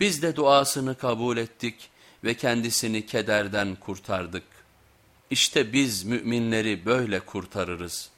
Biz de duasını kabul ettik ve kendisini kederden kurtardık. İşte biz müminleri böyle kurtarırız.''